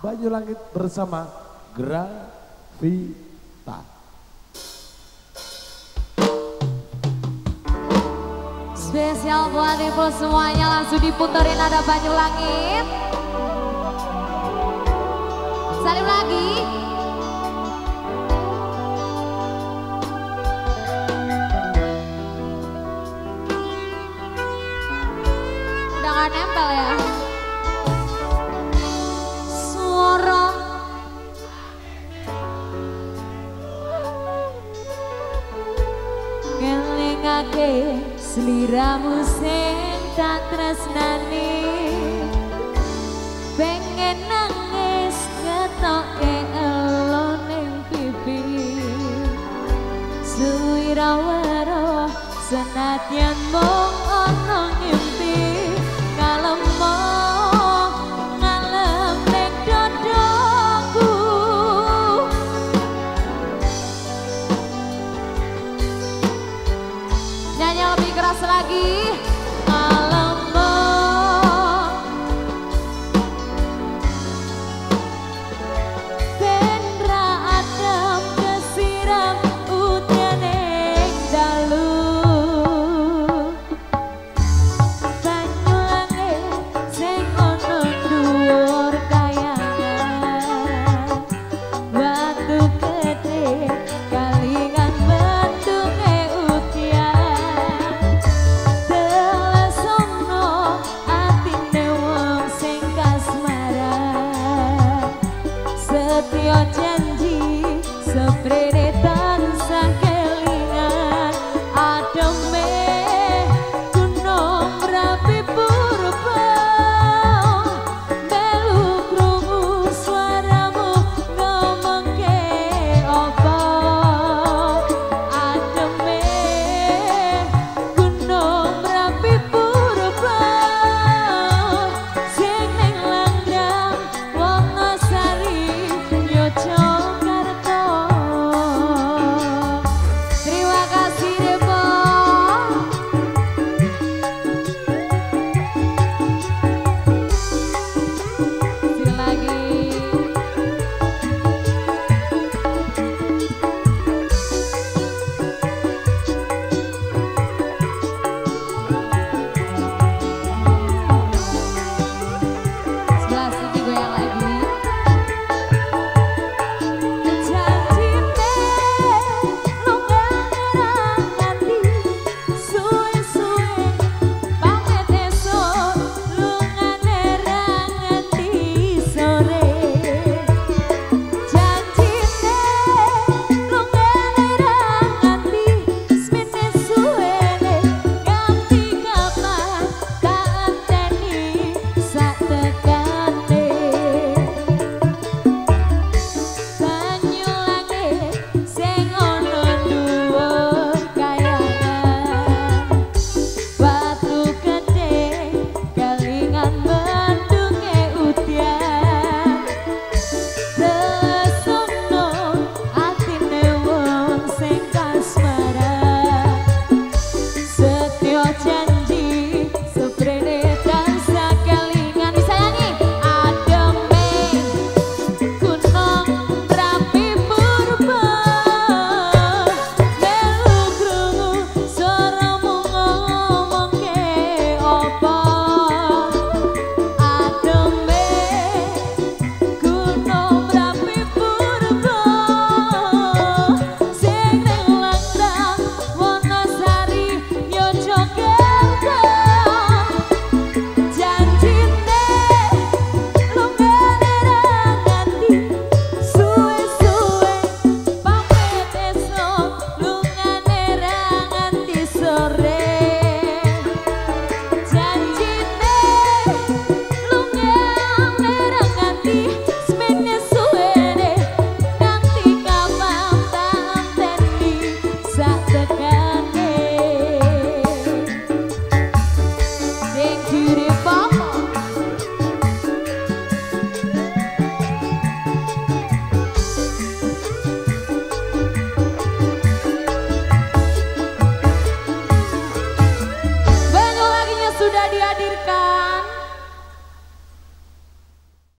Banyu Langit bersama Gravita. Spesial buat ibu semuanya langsung diputerin ada Banyu Langit. Salim lagi. Udah gak nempel ya. Ngelingake seliramu sing tak tresnani. Pengen nangis ngetoke elone pipi. Suwira weruh senadyan keras lagi.